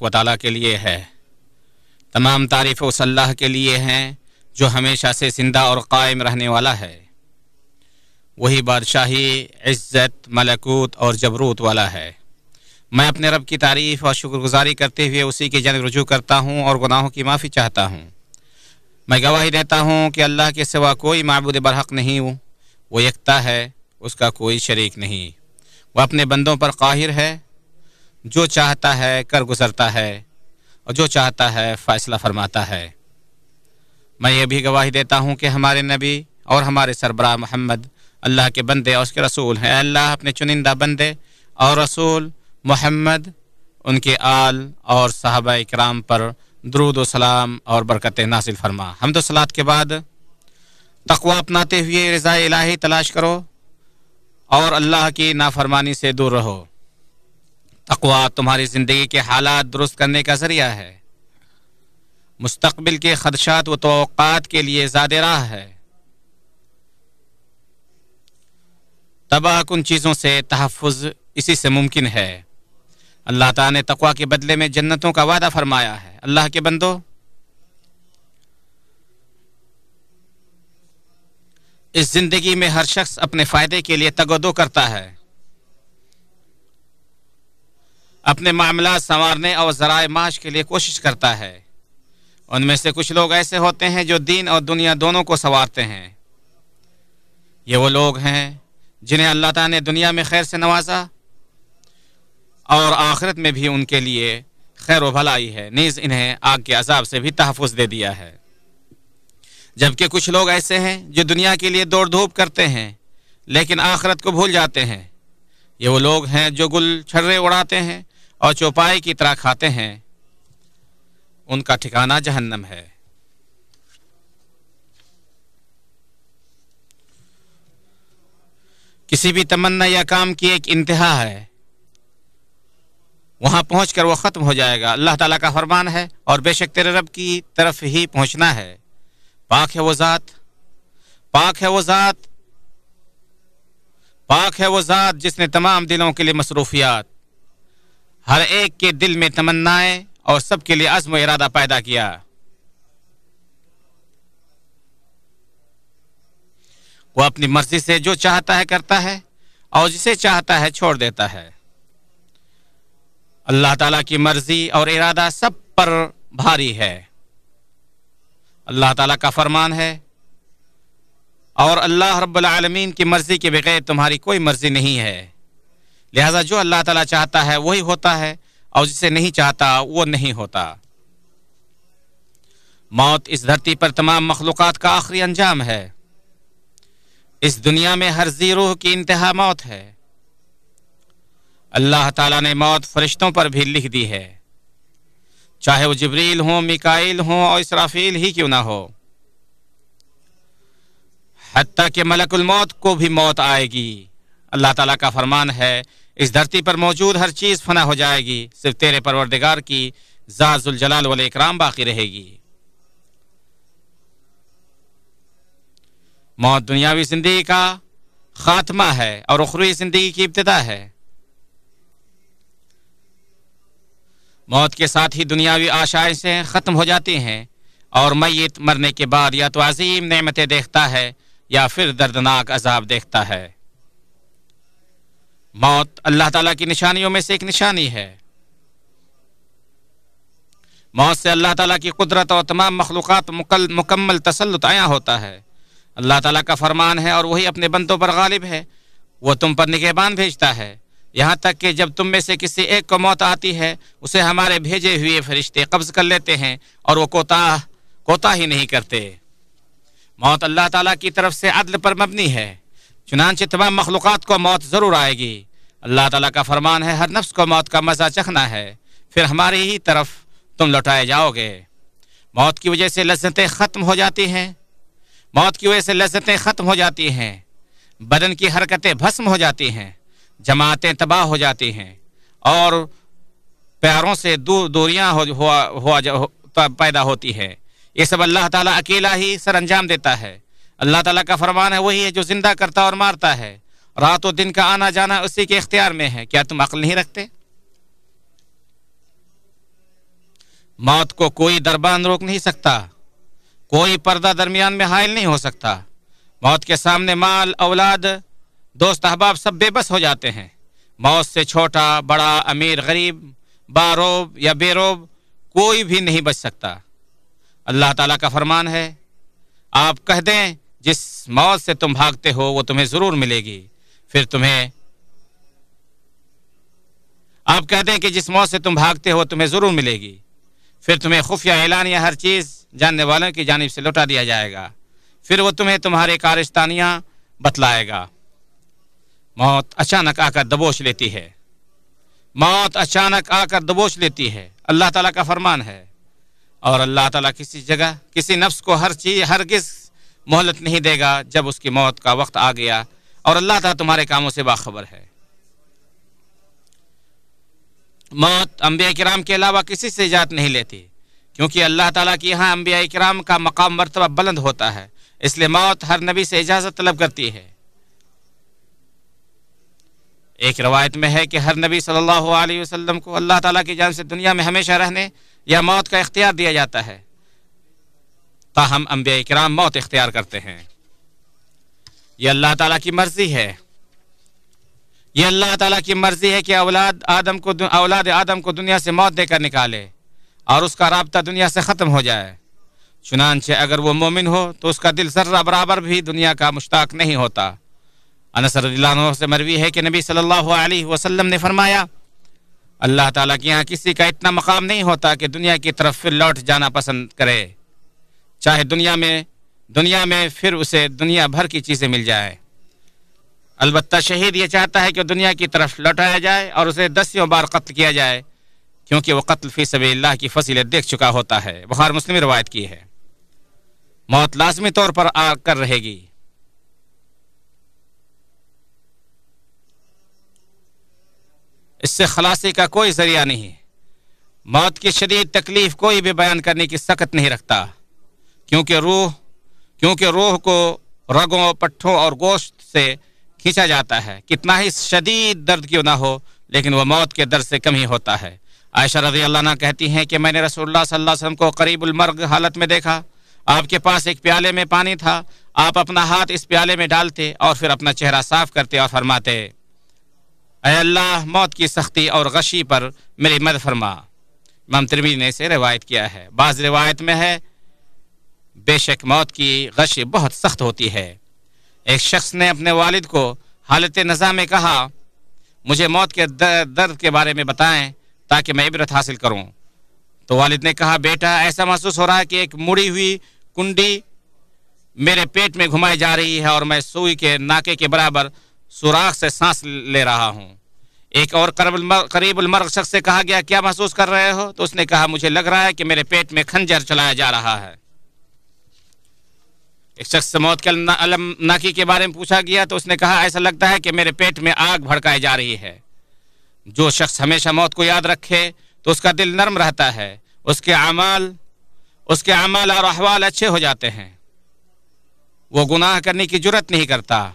و تعالیٰ کے لیے ہے۔ تمام تعریف اس اللہ کے لیے ہیں جو ہمیشہ سے زندہ اور قائم رہنے والا ہے۔ وہی بادشاہی، عزت، ملکوت اور جبروت والا ہے۔ میں اپنے رب کی تعریف اور شکر گزاری کرتے ہوئے اسی کی جنگ رجوع کرتا ہوں اور گناہوں کی معافی چاہتا ہوں۔ میں گواہی دیتا ہوں کہ اللہ کے سوا کوئی معبود برحق نہیں ہوں۔ وہ یکتا ہے، اس کا کوئی شریک نہیں۔ وہ اپنے بندوں پر قاہر ہے جو چاہتا ہے کر گزرتا ہے اور جو چاہتا ہے فیصلہ فرماتا ہے۔ میں یہ بھی گواہی دیتا ہوں کہ ہمارے نبی اور ہمارے سربراہ محمد اللہ کے بندے اور اس کے رسول ہیں۔ اللہ اپنے چنندہ بندے اور رسول محمد، ان کے آل اور صحابہ اکرام پر درود و سلام اور برکت ناصل فرما۔ ہم تو سلاد کے بعد تقوا اپناتے ہوئے رضاء الہی تلاش کرو اور اللہ کی نافرمانی سے دور رہو۔ تقوا تمہاری زندگی کے حالات درست کرنے کا ذریعہ ہے۔ مستقبل کے خدشات و توقعات کے لیے زیادہ راہ ہے۔ تباہ کن چیزوں سے تحفظ اسی سے ممکن ہے۔ اللہ تعالیٰ نے تقوا کے بدلے میں جنتوں کا وعدہ فرمایا ہے۔ اللہ کے بندو، اس زندگی میں ہر شخص اپنے فائدے کے لیے تگودو کرتا ہے۔ اپنے معاملات سنوارنے اور ذرائع معاش کے لیے کوشش کرتا ہے۔ ان میں سے کچھ لوگ ایسے ہوتے ہیں جو دین اور دنیا دونوں کو سنوارتے ہیں۔ یہ وہ لوگ ہیں جنہیں اللہ تعالیٰ نے دنیا میں خیر سے نوازا اور آخرت میں بھی ان کے لیے خیر و بھلائی ہے۔ نیز انہیں آگ کے عذاب سے بھی تحفظ دے دیا ہے۔ جبکہ کچھ لوگ ایسے ہیں جو دنیا کے لیے دوڑ دھوپ کرتے ہیں لیکن آخرت کو بھول جاتے ہیں۔ یہ وہ لوگ ہیں جو گل چھرے اڑاتے ہیں اور چوپائی کی طرح کھاتے ہیں، ان کا ٹھکانہ جہنم ہے۔ کسی بھی تمنا یا کام کی ایک انتہا ہے، وہاں پہنچ کر وہ ختم ہو جائے گا۔ اللہ تعالیٰ کا فرمان ہے، اور بے شک تیرے رب کی طرف ہی پہنچنا ہے۔ پاک ہے وہ ذات، پاک ہے وہ ذات، پاک ہے وہ ذات جس نے تمام دلوں کے لیے مصروفیات ہر ایک کے دل میں تمنائیں اور سب کے لیے عزم و ارادہ پیدا کیا۔ وہ اپنی مرضی سے جو چاہتا ہے کرتا ہے اور جسے چاہتا ہے چھوڑ دیتا ہے۔ اللہ تعالیٰ کی مرضی اور ارادہ سب پر بھاری ہے۔ اللہ تعالیٰ کا فرمان ہے، اور اللہ رب العالمین کی مرضی کے بغیر تمہاری کوئی مرضی نہیں ہے۔ لہذا جو اللہ تعالیٰ چاہتا ہے وہی ہوتا ہے اور جسے نہیں چاہتا وہ نہیں ہوتا۔ موت اس دھرتی پر تمام مخلوقات کا آخری انجام ہے۔ اس دنیا میں ہر زیروح کی انتہا موت ہے۔ اللہ تعالیٰ نے موت فرشتوں پر بھی لکھ دی ہے۔ چاہے وہ جبریل ہوں مکائل ہوں اور اسرافیل ہی کیوں نہ ہو۔ حتیٰ کہ ملک الموت کو بھی موت آئے گی۔ اللہ تعالیٰ کا فرمان ہے، اس دھرتی پر موجود ہر چیز فنا ہو جائے گی، صرف تیرے پروردگار کی زاز الجلال والے اکرام باقی رہے گی۔ موت دنیاوی زندگی کا خاتمہ ہے اور اخروی زندگی کی ابتدا ہے۔ موت کے ساتھ ہی دنیاوی آشائشیں ختم ہو جاتی ہیں اور میت مرنے کے بعد یا تو عظیم نعمتیں دیکھتا ہے یا پھر دردناک عذاب دیکھتا ہے۔ موت اللہ تعالیٰ کی نشانیوں میں سے ایک نشانی ہے۔ موت سے اللہ تعالیٰ کی قدرت اور تمام مخلوقات مکمل تسلط آیا ہوتا ہے۔ اللہ تعالیٰ کا فرمان ہے اور وہی اپنے بندوں پر غالب ہے۔ وہ تم پر نگہبان بھیجتا ہے۔ یہاں تک کہ جب تم میں سے کسی ایک کو موت آتی ہے، اسے ہمارے بھیجے ہوئے فرشتے قبض کر لیتے ہیں اور وہ کوتا کوتا ہی نہیں کرتے۔ موت اللہ تعالیٰ کی طرف سے عدل پر مبنی ہے۔ چنانچہ تمام مخلوقات کو موت ضرور آئے گی۔ اللہ تعالیٰ کا فرمان ہے، ہر نفس کو موت کا مزہ چکھنا ہے۔ پھر ہماری ہی طرف تم لوٹائے جاؤ گے۔ موت کی وجہ سے لذتیں ختم ہو جاتی ہیں۔ موت کی وجہ سے لذتیں ختم ہو جاتی ہیں۔ بدن کی حرکتیں بھسم ہو جاتی ہیں۔ جماعتیں تباہ ہو جاتی ہیں۔ اور پیاروں سے دور دوریاں ہوا پیدا ہوتی ہے یہ سب اللہ تعالیٰ اکیلا ہی سر انجام دیتا ہے۔ اللہ تعالیٰ کا فرمان ہے، وہی ہے جو زندہ کرتا اور مارتا ہے۔ رات و دن کا آنا جانا اسی کے اختیار میں ہے۔ کیا تم عقل نہیں رکھتے؟ موت کو کوئی دربان روک نہیں سکتا۔ کوئی پردہ درمیان میں حائل نہیں ہو سکتا۔ موت کے سامنے مال، اولاد، دوست، احباب سب بے بس ہو جاتے ہیں۔ موت سے چھوٹا، بڑا، امیر، غریب، باروب یا بے روب کوئی بھی نہیں بچ سکتا۔ اللہ تعالیٰ کا فرمان ہے، آپ کہہ دیں، جس موت سے تم بھاگتے ہو، وہ تمہیں ضرور ملے گی۔ پھر تمہیں آپ کہہ دیں کہ جس موت سے تم بھاگتے ہو تمہیں ضرور ملے گی۔ پھر تمہیں خفیہ اعلان یا ہر چیز جاننے والوں کی جانب سے لوٹا دیا جائے گا۔ پھر وہ تمہیں تمہارے کارستانیاں بتلائے گا۔ موت اچانک آ کر دبوچ لیتی ہے۔ موت اچانک آ کر دبوچ لیتی ہے۔ اللہ تعالیٰ کا فرمان ہے۔ اور اللہ تعالیٰ کسی جگہ، کسی نفس کو ہر چیز ہر کس مہلت نہیں دے گا جب اس کی موت کا وقت آ گیا۔ اور اللہ تعالیٰ تمہارے کاموں سے باخبر ہے۔ موت انبیاء کرام کے علاوہ کسی سے ایجاد نہیں لیتی، کیونکہ اللہ تعالیٰ کی یہاں انبیاء کرام کا مقام مرتبہ بلند ہوتا ہے، اس لیے موت ہر نبی سے اجازت طلب کرتی ہے۔ ایک روایت میں ہے کہ ہر نبی صلی اللہ علیہ وسلم کو اللہ تعالیٰ کی جان سے دنیا میں ہمیشہ رہنے یا موت کا اختیار دیا جاتا ہے، تاہم انبیاء کرام موت اختیار کرتے ہیں۔ یہ اللہ تعالیٰ کی مرضی ہے۔ یہ اللہ تعالیٰ کی مرضی ہے کہ اولاد آدم کو اولاد آدم کو دنیا سے موت دے کر نکالے اور اس کا رابطہ دنیا سے ختم ہو جائے۔ چنانچہ اگر وہ مومن ہو تو اس کا دل ذرہ برابر بھی دنیا کا مشتاق نہیں ہوتا۔ انصر اللہ عنہ سے مروی ہے کہ نبی صلی اللہ علیہ وسلم نے فرمایا، اللہ تعالیٰ کے یہاں کسی کا اتنا مقام نہیں ہوتا کہ دنیا کی طرف پھر لوٹ جانا پسند کرے۔ چاہے دنیا میں دنیا میں پھر اسے دنیا بھر کی چیزیں مل جائے۔ البتہ شہید یہ چاہتا ہے کہ دنیا کی طرف لوٹایا جائے اور اسے دسیوں بار قتل کیا جائے، کیونکہ وہ قتل فی سبیل اللہ کی فصیلت دیکھ چکا ہوتا ہے۔ بخار مسلم روایت کی ہے۔ موت لازمی طور پر آ کر رہے گی۔ اس سے خلاصی کا کوئی ذریعہ نہیں۔ موت کی شدید تکلیف کوئی بھی بیان کرنے کی سخت نہیں رکھتا، کیونکہ روح کیونکہ روح کو رگوں، پٹھوں اور گوشت سے کھینچا جاتا ہے۔ کتنا ہی شدید درد کیوں نہ ہو، لیکن وہ موت کے درد سے کم ہی ہوتا ہے۔ عائشہ رضی اللہ عنہ کہتی ہیں کہ میں نے رسول اللہ صلی اللہ علیہ وسلم کو قریب المرگ حالت میں دیکھا۔ آپ کے پاس ایک پیالے میں پانی تھا۔ آپ اپنا ہاتھ اس پیالے میں ڈالتے اور پھر اپنا چہرہ صاف کرتے اور فرماتے، اے اللہ، موت کی سختی اور غشی پر میری مد فرما۔ امام ترمی نے اسے روایت کیا ہے۔ بعض روایت میں ہے بے شک موت کی غشی بہت سخت ہوتی ہے۔ ایک شخص نے اپنے والد کو حالت نظام میں کہا، مجھے موت کے درد کے بارے میں بتائیں تاکہ میں عبرت حاصل کروں۔ تو والد نے کہا، بیٹا، ایسا محسوس ہو رہا ہے کہ ایک مڑی ہوئی کنڈی میرے پیٹ میں گھمائی جا رہی ہے اور میں سوئی کے ناکے کے برابر سوراخ سے سانس لے رہا ہوں۔ ایک اور قریب المرغ شخص سے کہا گیا کیا محسوس کر رہے ہو؟ تو اس نے کہا، مجھے لگ رہا ہے کہ میرے پیٹ میں کھنجر چلایا جا رہا ہے۔ ایک شخص سے موت کے علم ناکی کے بارے میں پوچھا گیا تو اس نے کہا، ایسا لگتا ہے کہ میرے پیٹ میں آگ بھڑکائی جا رہی ہے۔ جو شخص ہمیشہ موت کو یاد رکھے تو اس کا دل نرم رہتا ہے، اس کے اعمال اس کے اعمال اور احوال اچھے ہو جاتے ہیں۔ وہ گناہ کرنے کی جرت نہیں کرتا،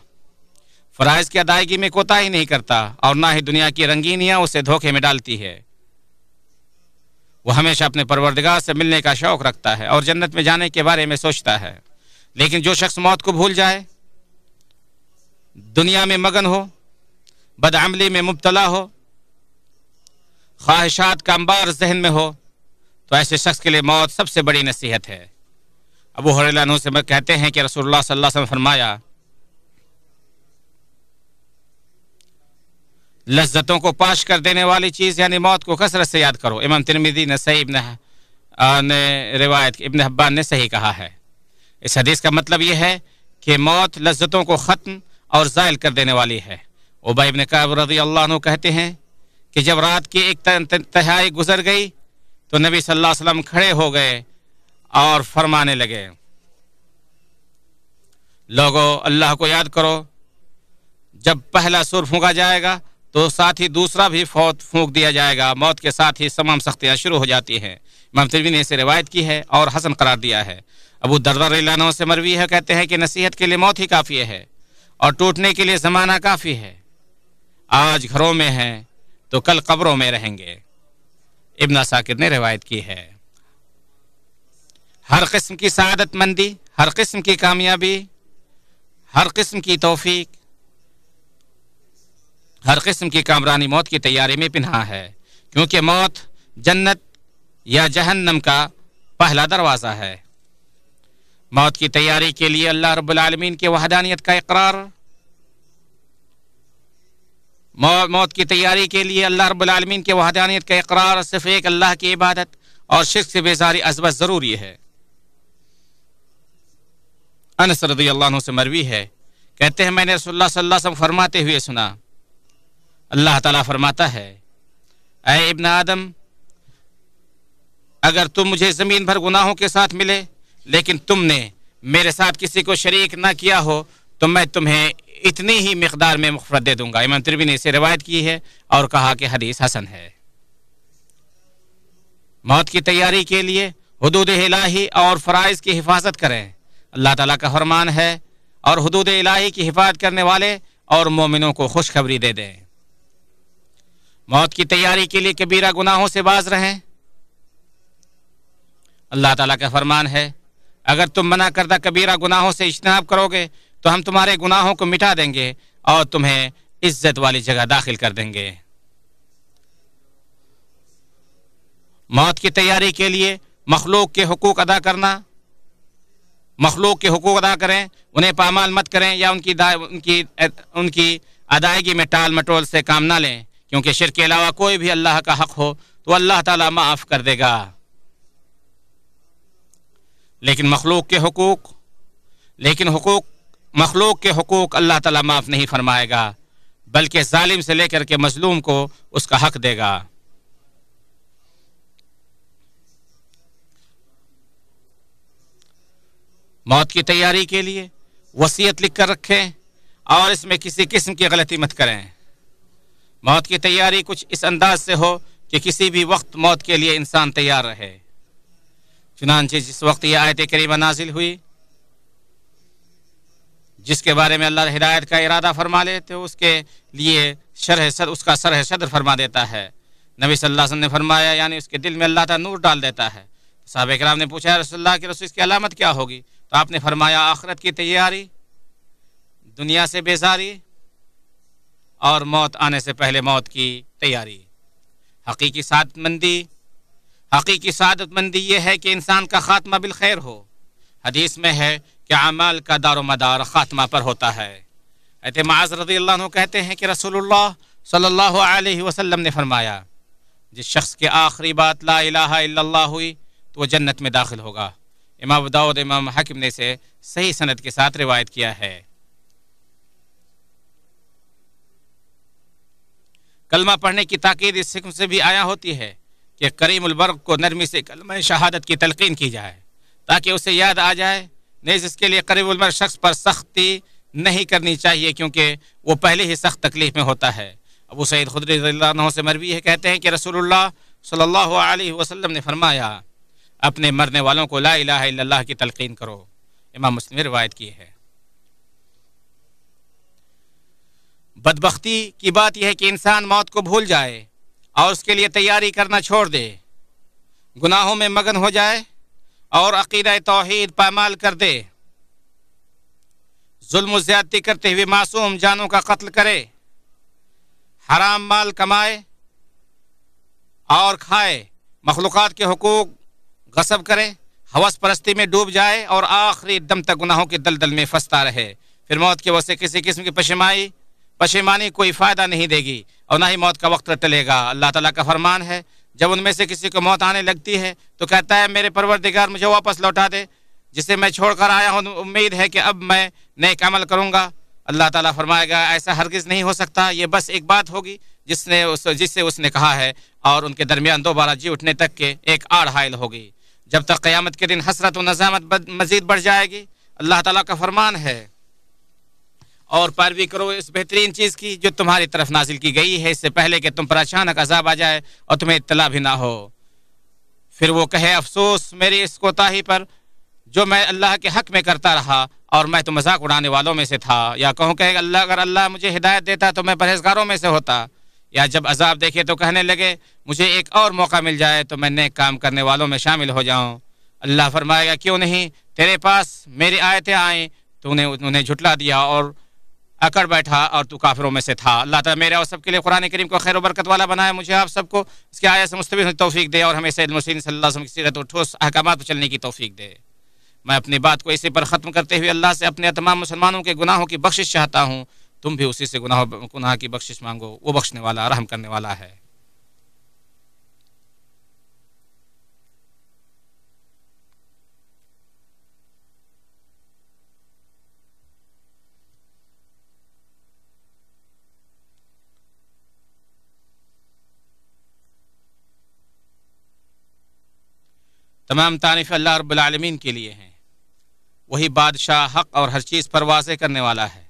فرائض کی ادائیگی میں کوتا ہی نہیں کرتا اور نہ ہی دنیا کی رنگینیاں اسے دھوکے میں ڈالتی ہے۔ وہ ہمیشہ اپنے پروردگار سے ملنے کا شوق رکھتا ہے اور جنت میں جانے کے بارے میں سوچتا ہے۔ لیکن جو شخص موت کو بھول جائے، دنیا میں مگن ہو، بدعملی میں مبتلا ہو، خواہشات کا انبار ذہن میں ہو، تو ایسے شخص کے لیے موت سب سے بڑی نصیحت ہے۔ ابو حرلانو سے کہتے ہیں کہ رسول اللہ صلی اللہ علیہ وسلم فرمایا، لذتوں کو پاش کر دینے والی چیز یعنی موت کو کثرت سے یاد کرو۔ امام ترمیدی نے صحیح ابن نے روایت ابن حبان نے صحیح کہا ہے۔ اس حدیث کا مطلب یہ ہے کہ موت لذتوں کو ختم اور زائل کر دینے والی ہے۔ عبا ابن قاب رضی اللہ عنہ کہتے ہیں کہ جب رات کی ایک تہائی گزر گئی تو نبی صلی اللہ علیہ وسلم کھڑے ہو گئے اور فرمانے لگے۔ لوگوں اللہ کو یاد کرو، جب پہلا سر پھونکا جائے گا تو ساتھ ہی دوسرا بھی فوت پھونک دیا جائے گا۔ موت کے ساتھ ہی تمام سختیاں شروع ہو جاتی ہیں۔ امام ترمی نے اسے روایت کی ہے اور حسن قرار دیا ہے۔ ابو دردر اللہ سے مروی ہے، کہتے ہیں کہ نصیحت کے لیے موت ہی کافی ہے اور ٹوٹنے کے لیے زمانہ کافی ہے۔ آج گھروں میں ہیں تو کل قبروں میں رہیں گے۔ ابن ساکر نے روایت کی ہے۔ ہر قسم کی سعادت مندی، ہر قسم کی کامیابی، ہر قسم کی توفیق، ہر قسم کی کامرانی موت کی تیاری میں پنہا ہے۔ کیونکہ موت جنت یا جہنم کا پہلا دروازہ ہے۔ موت کی تیاری کے لیے اللہ رب العالمین کی وحدانیت کا اقرار۔ موت کی تیاری کے لیے اللہ رب العالمین کے وحدانیت کا اقرار صرف ایک اللہ کی عبادت اور شرک سے بیزاری ازبت ضروری ہے۔ انس رضی اللہ عنہ سے مروی ہے۔ کہتے ہیں، میں نے رسول اللہ صلی اللہ علیہ وسلم فرماتے ہوئے سنا۔ اللہ تعالیٰ فرماتا ہے، اے ابن آدم، اگر تم مجھے زمین بھر گناہوں کے ساتھ ملے لیکن تم نے میرے ساتھ کسی کو شریک نہ کیا ہو، تو میں تمہیں اتنی ہی مقدار میں مفرت دے دوں گا۔ امام تربی نے اسے روایت کی ہے اور کہا کہ حدیث حسن ہے۔ موت کی تیاری کے لیے حدود الہی اور فرائض کی حفاظت کریں۔ اللہ تعالیٰ کا فرمان ہے اور حدود الہی کی حفاظت کرنے والے اور مومنوں کو خوشخبری دے دیں۔ موت کی تیاری کے لیے کبیرہ گناہوں سے باز رہیں۔ اللہ تعالیٰ کا فرمان ہے اگر تم منع کردہ کبیرہ گناہوں سے اجتناب کرو گے، تو ہم تمہارے گناہوں کو مٹا دیں گے اور تمہیں عزت والی جگہ داخل کر دیں گے۔ موت کی تیاری کے لیے مخلوق کے حقوق ادا کرنا، مخلوق کے حقوق ادا کریں، انہیں پامال مت کریں یا ان کی ان کی ان کی ادائیگی میں ٹال مٹول سے کام نہ لیں۔ کیونکہ شرک کے علاوہ کوئی بھی اللہ کا حق ہو تو اللہ تعالیٰ معاف کر دے گا۔ لیکن مخلوق کے حقوق، لیکن حقوق، مخلوق کے حقوق اللہ تعالیٰ معاف نہیں فرمائے گا، بلکہ ظالم سے لے کر کے مظلوم کو اس کا حق دے گا۔ موت کی تیاری کے لیے وصیت لکھ کر رکھیں اور اس میں کسی قسم کی غلطی مت کریں۔ موت کی تیاری کچھ اس انداز سے ہو کہ کسی بھی وقت موت کے لیے انسان تیار رہے۔ چنانچہ جس وقت یہ آیت کریمہ نازل ہوئی، جس کے بارے میں اللہ ہدایت کا ارادہ فرما لے تو اس کے لیے شرح صد، اس کا سرح صدر فرما دیتا ہے۔ نبی صلی اللہ علیہ وسلم نے فرمایا یعنی اس کے دل میں اللہ تعالیٰ نور ڈال دیتا ہے۔ صحابہ کرام نے پوچھا رسول اللہ کے رسول اس کی علامت کیا ہوگی؟ تو آپ نے فرمایا، آخرت کی تیاری، دنیا سے بیزاری اور موت آنے سے پہلے موت کی تیاری۔ حقیقی سعادت مندی حقیقی سعادت مندی یہ ہے کہ انسان کا خاتمہ بالخیر ہو۔ حدیث میں ہے کہ اعمال کا دار و مدار خاتمہ پر ہوتا ہے۔ معاذ رضی اللہ عنہ کہتے ہیں کہ رسول اللہ صلی اللہ علیہ وسلم نے فرمایا، جس شخص کے آخری بات لا الہ الا اللہ ہوئی تو وہ جنت میں داخل ہوگا۔ امام داود امام حکم نے سے صحیح صنعت کے ساتھ روایت کیا ہے۔ کلمہ پڑھنے کی تاکید اس حکم سے بھی آیا ہوتی ہے کہ کریم البرق کو نرمی سے کلمہ شہادت کی تلقین کی جائے، تاکہ اسے یاد آ جائے، نیز اس کے لیے قریب البرق شخص پر سختی نہیں کرنی چاہیے، کیونکہ وہ پہلے ہی سخت تکلیف میں ہوتا ہے۔ ابو سعید خدری رضی اللہ عنہ سے مروی ہے، کہتے ہیں کہ رسول اللہ صلی اللہ علیہ وسلم نے فرمایا، اپنے مرنے والوں کو لا الہ الا اللہ کی تلقین کرو۔ امام مسلم روایت کی ہے۔ بدبختی کی بات یہ ہے کہ انسان موت کو بھول جائے اور اس کے لیے تیاری کرنا چھوڑ دے۔ گناہوں میں مگن ہو جائے اور عقیدہ توحید پامال کر دے۔ ظلم و زیادتی کرتے ہوئے معصوم جانوں کا قتل کرے۔ حرام مال کمائے اور کھائے۔ مخلوقات کے حقوق غصب کرے۔ حوث پرستی میں ڈوب جائے اور آخری دم تک گناہوں کے دلدل میں پھنستا رہے۔ پھر موت کی وجہ سے کسی قسم کی پشمائی پشیمانی کوئی فائدہ نہیں دے گی۔ اور نہ ہی موت کا وقت ٹلے گا۔ اللہ تعالیٰ کا فرمان ہے، جب ان میں سے کسی کو موت آنے لگتی ہے تو کہتا ہے، میرے پروردگار مجھے واپس لوٹا دے، جسے میں چھوڑ کر آیا ہوں، امید ہے کہ اب میں نیک عمل کروں گا۔ اللہ تعالیٰ فرمائے گا، ایسا ہرگز نہیں ہو سکتا، یہ بس ایک بات ہوگی، جس نے اس، جس سے اس نے کہا ہے، اور ان کے درمیان دوبارہ جی اٹھنے تک کے ایک آڑ حائل ہوگی۔ جب تک قیامت کے دن حسرت و نظامت مزید بڑھ جائے گی، اللہ تعالیٰ کا فرمان ہے۔ اور پیروی کرو اس بہترین چیز کی جو تمہاری طرف نازل کی گئی ہے۔ اس سے پہلے کہ تم پر اچانک عذاب آ جائے اور تمہیں اطلاع بھی نہ ہو۔ پھر وہ کہے، افسوس میری اس کوتاہی پر جو میں اللہ کے حق میں کرتا رہا اور میں تو مذاق اڑانے والوں میں سے تھا۔ یا کہوں کہ اللہ، اگر اللہ مجھے ہدایت دیتا تو میں پرہیزگاروں میں سے ہوتا۔ یا جب عذاب دیکھے تو کہنے لگے، مجھے ایک اور موقع مل جائے تو میں نیک کام کرنے والوں میں شامل ہو جاؤں۔ اللہ فرمائے گا، کیوں نہیں؟ تیرے پاس میری آیتیں آئیں، تو انہیں انہیں جھٹلا دیا اور اکڑ بیٹھا اور تو کافروں میں سے تھا۔ اللہ تعالیٰ میرے اور سب کے لیے قرآن کریم کو خیر و برکت والا بنایا مجھے آپ سب کو اس کے آیا سے مستفید توفیق دے اور ہمیں سید مسین صلی اللہ علیہ وسلم کی سیرت و ٹھوس احکامات پر چلنے کی توفیق دے۔ میں اپنی بات کو اسی پر ختم کرتے ہوئے اللہ سے اپنے تمام مسلمانوں کے گناہوں کی بخشش چاہتا ہوں۔ تم بھی اسی سے گناہ گناہ کی بخشش مانگو، وہ بخشنے والا، رحم کرنے والا ہے۔ تمام تعریف اللہ رب العالمین کے لیے ہیں۔ وہی بادشاہ حق اور ہر چیز پر واضح کرنے والا ہے۔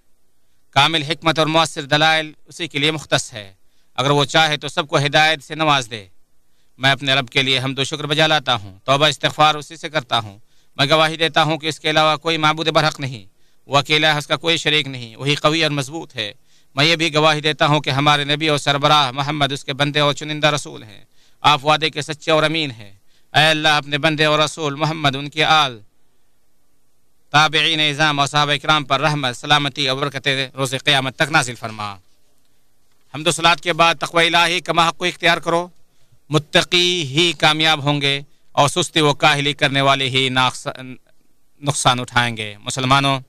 کامل حکمت اور مؤثر دلائل اسی کے لیے مختص ہے۔ اگر وہ چاہے تو سب کو ہدایت سے نواز دے۔ میں اپنے رب کے لیے ہم دو شکر بجا لاتا ہوں، توبہ استغفار اسی سے کرتا ہوں۔ میں گواہی دیتا ہوں کہ اس کے علاوہ کوئی معبود برحق نہیں، وہ اکیلا ہے، اس کا کوئی شریک نہیں، وہی قوی اور مضبوط ہے۔ میں یہ بھی گواہی دیتا ہوں کہ ہمارے نبی اور سربراہ محمد اس کے بندے اور چنندہ رسول ہیں۔ آپ وعدے کے سچے اور امین ہیں۔ اے اللہ، اپنے بندے اور رسول محمد، ان کی آل، تابعین نظام اور صحابہ اکرام پر رحمت، سلامتی اور برکت روز قیامت تک نازل فرما۔ حمد و سلاد کے بعد تقوی الہی کما حق کو اختیار کرو۔ متقی ہی کامیاب ہوں گے اور سستی و کاہلی کرنے والے ہی نقصان اٹھائیں گے۔ مسلمانوں،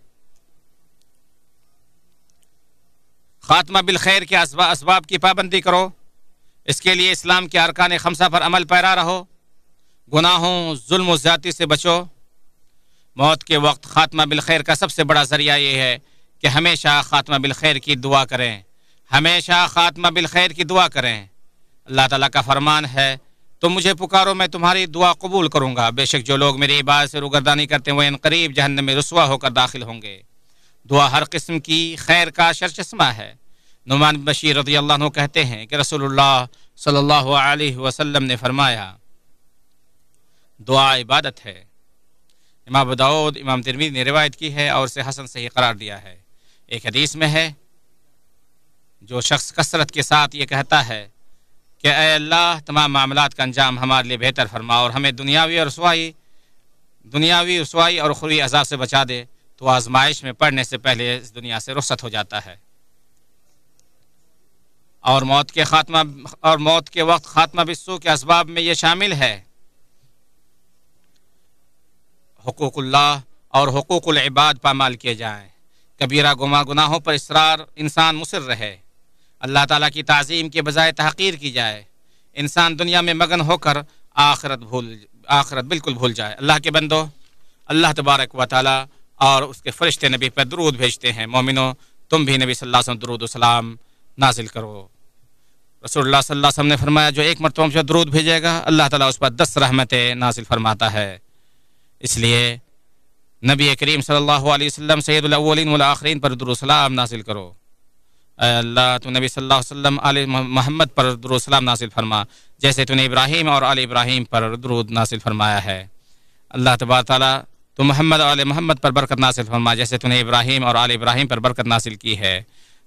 خاتمہ بالخیر کے اسباب کی پابندی کرو۔ اس کے لیے اسلام کے ارکان خمسہ پر عمل پیرا رہو۔ گناہوں، ظلم و زیادتی سے بچو۔ موت کے وقت خاتمہ بالخیر کا سب سے بڑا ذریعہ یہ ہے کہ ہمیشہ خاتمہ بالخیر کی دعا کریں۔ ہمیشہ خاتمہ بالخیر کی دعا کریں۔ اللہ تعالیٰ کا فرمان ہے، تم مجھے پکارو، میں تمہاری دعا قبول کروں گا۔ بے شک جو لوگ میری عبادت سے روگردانی کرتے ہیں، وہ ان قریب جہنم میں رسوا ہو کر داخل ہوں گے۔ دعا ہر قسم کی خیر کا شرچسمہ ہے۔ نعمان بشیر رضی اللہ عنہ کہتے ہیں کہ رسول اللہ صلی اللہ علیہ وسلم نے فرمایا دعا عبادت ہے۔ امام بدعود امام ترمید نے روایت کی ہے اور اسے حسن صحیح قرار دیا ہے۔ ایک حدیث میں ہے، جو شخص کثرت کے ساتھ یہ کہتا ہے کہ اے اللہ، تمام معاملات کا انجام ہمارے لیے بہتر فرما اور ہمیں دنیاوی اور رسوائی، دنیاوی رسوائی اور خروی عذاب سے بچا دے، تو آزمائش میں پڑھنے سے پہلے اس دنیا سے رخصت ہو جاتا ہے۔ اور موت کے خاتمہ، اور موت کے وقت خاتمہ بسو کے اسباب میں یہ شامل ہے۔ حقوق اللہ اور حقوق العباد پامال کیے جائیں۔ کبیرہ گما گناہوں پر اصرار انسان مصر رہے۔ اللہ تعالیٰ کی تعظیم کے بجائے تحقیر کی جائے۔ انسان دنیا میں مگن ہو کر آخرت بھول، آخرت بالکل بھول جائے۔ اللہ کے بندو، اللہ تبارک و تعالیٰ اور اس کے فرشتے نبی پر درود بھیجتے ہیں۔ مومنو، تم بھی نبی صلی اللہ علیہ وسلم درود السلام نازل کرو۔ رسول اللہ صلی اللہ علیہ وسلم نے فرمایا، جو ایک مرتبہ مجھے درود بھیجے گا، اللہ تعالیٰ اس پر دس رحمتیں نازل فرماتا ہے۔ اس لیے نبی کریم صلی اللہ علیہ وسلم سید الاولین والآخرین پر درو سلام نازل کرو۔ اے اللہ، تو نبی صلی اللہ علیہ وسلم علیہ محمد پر درو سلام نازل فرما، جیسے تو نے ابراہیم اور علی ابراہیم پر درود نازل فرمایا ہے۔ اللہ تبار تعالیٰ تو محمد علیہ محمد پر برکت نازل فرما، جیسے تو نے ابراہیم اور علی ابراہیم پر برکت نازل کی ہے۔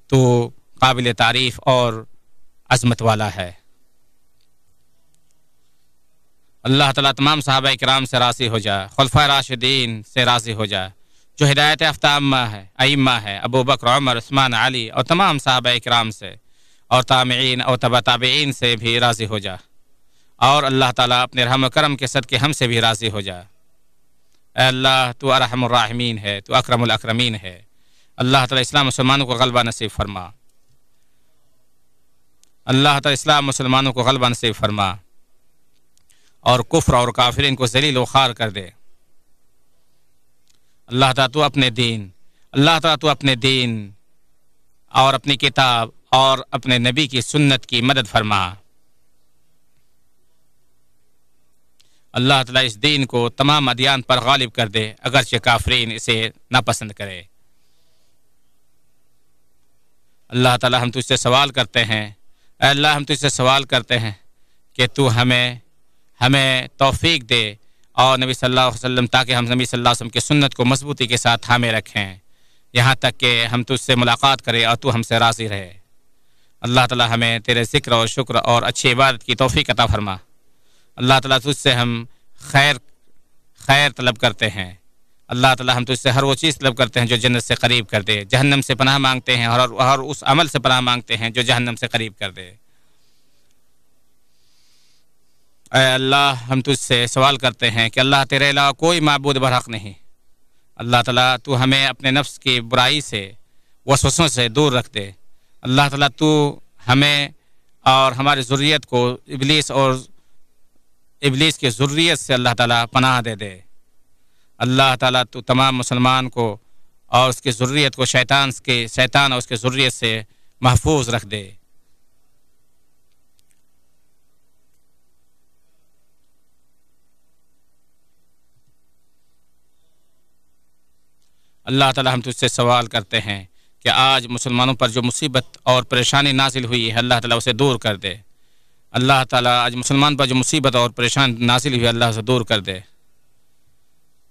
تو قابل تعریف اور عظمت والا ہے۔ اللہ تعالیٰ تمام صحابہ کرام سے راضی ہو جائے خلفۂ راشدین سے راضی ہو جائے۔ جو ہدایت افتامہ ہے، ائمہ ہے، ابو بکر، عمر، عثمان، علی اور تمام صحابہ کرام سے اور تامعین اور طبع تابعین سے بھی راضی ہو جائے۔ اور اللہ تعالیٰ اپنے رحم و کرم کے صدقے ہم سے بھی راضی ہو جائے۔ اے اللہ، تو ارحم الرحمین ہے، تو اکرم الاکرمین ہے۔ اللہ تعالیٰ اسلام مسلمانوں کو غلبہ نصیب فرما۔ اللہ تعالیٰ اسلام مسلمانوں کو غلبہ نصیب فرما۔ اور کفر اور کافرین کو ذلیل و خار کر دے۔ اللہ تعالیٰ تو اپنے دین، اللہ تعالیٰ تو اپنے دین اور اپنی کتاب اور اپنے نبی کی سنت کی مدد فرما۔ اللہ تعالیٰ اس دین کو تمام ادیان پر غالب کر دے، اگرچہ کافرین اسے ناپسند کرے۔ اللہ تعالیٰ ہم تجھ سے سوال کرتے ہیں۔ اے اللہ، ہم تجھ سے سوال کرتے ہیں کہ تو ہمیں ہمیں توفیق دے اور نبی صلی اللہ علیہ وسلم تاکہ ہم نبی صلی اللہ علیہ وسلم کی سنت کو مضبوطی کے ساتھ تھامے رکھیں۔ یہاں تک کہ ہم تجھ سے ملاقات کریں اور تو ہم سے راضی رہے۔ اللہ تعالی ہمیں تیرے ذکر اور شکر اور اچھی عبادت کی توفیق عطا فرما۔ اللہ تعالیٰ تجھ سے ہم خیر خیر طلب کرتے ہیں۔ اللہ تعالیٰ ہم تجھ سے ہر وہ چیز طلب کرتے ہیں جو جنت سے قریب کر دے۔ جہنم سے پناہ مانگتے ہیں اور اور اس عمل سے پناہ مانگتے ہیں جو جہنم سے قریب کر دے۔ اے اللہ، ہم تجھ سے سوال کرتے ہیں کہ اللہ تیرے علاوہ کوئی معبود برحق نہیں۔ اللہ تعالیٰ تو ہمیں اپنے نفس کی برائی سے، وسوسوں سے دور رکھ دے۔ اللہ تعالیٰ تو ہمیں اور ہماری ضروریت کو ابلیس اور ابلیس کی ضروریت سے اللہ تعالیٰ پناہ دے دے۔ اللہ تعالیٰ تو تمام مسلمان کو اور اس کی ضروریت کو شیطان کے، شیطان اور اس کی ضروریت سے محفوظ رکھ دے۔ اللہ تعالیٰ ہم تجھ سے سوال کرتے ہیں کہ آج مسلمانوں پر جو مصیبت اور پریشانی نازل ہوئی ہے، اللہ تعالیٰ اسے دور کر دے۔ اللہ تعالیٰ آج مسلمان پر جو مصیبت اور پریشانی نازل ہوئی ہے، اللہ اسے دور کر دے۔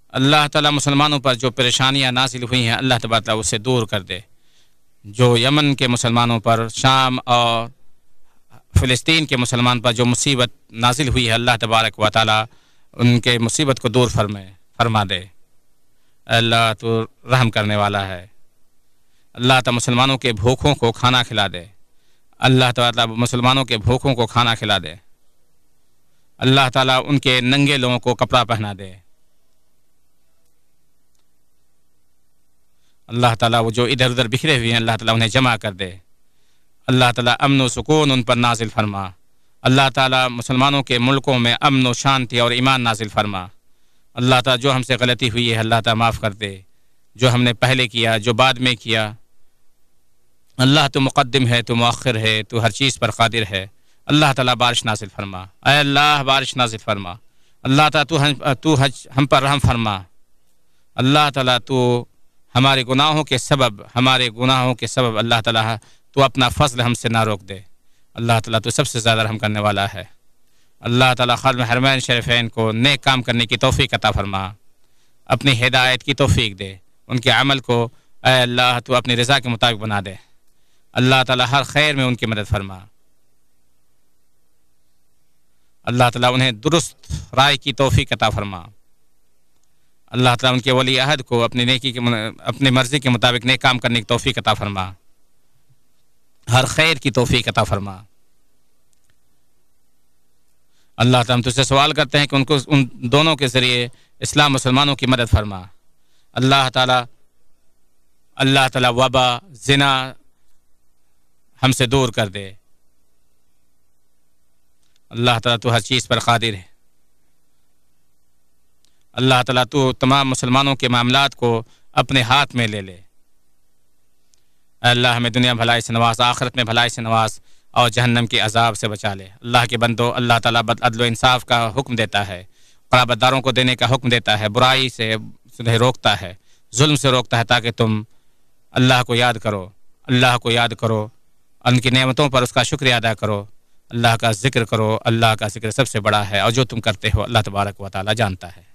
اللہ تعالیٰ مسلمانوں پر جو پریشانیاں نازل ہوئی ہیں، اللہ تعالیٰ اسے دور کر دے۔ جو یمن کے مسلمانوں پر، شام اور فلسطین کے مسلمان پر جو مصیبت نازل ہوئی ہے، اللہ تبارک و تعالیٰ ان کے مصیبت کو دور فرمائے، فرما دے۔ اللہ تو رحم کرنے والا ہے۔ اللہ تعالیٰ مسلمانوں کے بھوکوں کو کھانا کھلا دے۔ اللہ تعالیٰ مسلمانوں کے بھوکوں کو کھانا کھلا دے۔ اللہ تعالیٰ ان کے ننگے لوگوں کو کپڑا پہنا دے۔ اللہ تعالیٰ وہ جو ادھر ادھر بکھرے ہوئے ہیں، اللہ تعالیٰ انہیں جمع کر دے۔ اللہ تعالیٰ امن و سکون ان پر نازل فرما۔ اللہ تعالیٰ مسلمانوں کے ملکوں میں امن و شانتی اور ایمان نازل فرما۔ اللہ تعالیٰ جو ہم سے غلطی ہوئی ہے، اللہ تعالیٰ معاف کر دے۔ جو ہم نے پہلے کیا، جو بعد میں کیا۔ اللہ تو مقدم ہے، تو مؤخر ہے، تو ہر چیز پر قادر ہے۔ اللہ تعالیٰ بارش نازل فرما۔ اے اللہ، بارش نازل فرما۔ اللہ تعالیٰ تو ہم تو ہم پر رحم فرما۔ اللہ تعالیٰ تو ہمارے گناہوں کے سبب، ہمارے گناہوں کے سبب اللہ تعالیٰ تو اپنا فضل ہم سے نہ روک دے۔ اللہ تعالیٰ تو سب سے زیادہ رحم کرنے والا ہے۔ اللہ تعالیٰ خالم حرمین شریفین کو نیک کام کرنے کی توفیق عطا فرما۔ اپنی ہدایت کی توفیق دے۔ ان کے عمل کو اے اللہ تو اپنی رضا کے مطابق بنا دے۔ اللہ تعالیٰ ہر خیر میں ان کی مدد فرما۔ اللہ تعالیٰ انہیں درست رائے کی توفیق عطا فرما۔ اللہ تعالیٰ ان کے ولی عہد کو اپنی نیکی کے اپنی مرضی کے مطابق نیک کام کرنے کی توفیق عطا فرما۔ ہر خیر کی توفیق عطا فرما۔ اللہ تعالیٰ ہم تجھ سے سوال کرتے ہیں کہ ان کو ان دونوں کے ذریعے اسلام مسلمانوں کی مدد فرما۔ اللہ تعالیٰ اللہ تعالیٰ وبا، زنا ہم سے دور کر دے۔ اللہ تعالیٰ تو ہر چیز پر قادر ہے۔ اللہ تعالیٰ تو تمام مسلمانوں کے معاملات کو اپنے ہاتھ میں لے لے۔ اللہ، ہمیں دنیا بھلائی سے نواز، آخرت میں بھلائی سے نواز۔ اور جہنم کی عذاب سے بچا لے۔ اللہ کے بندو، اللہ تعالیٰ بد عدل و انصاف کا حکم دیتا ہے۔ قرابت داروں کو دینے کا حکم دیتا ہے۔ برائی سے روکتا ہے۔ ظلم سے روکتا ہے تاکہ تم اللہ کو یاد کرو۔ اللہ کو یاد کرو۔ ان کی نعمتوں پر اس کا شکریہ ادا کرو۔ اللہ کا ذکر کرو۔ اللہ کا ذکر سب سے بڑا ہے اور جو تم کرتے ہو، اللہ تبارک و تعالیٰ جانتا ہے۔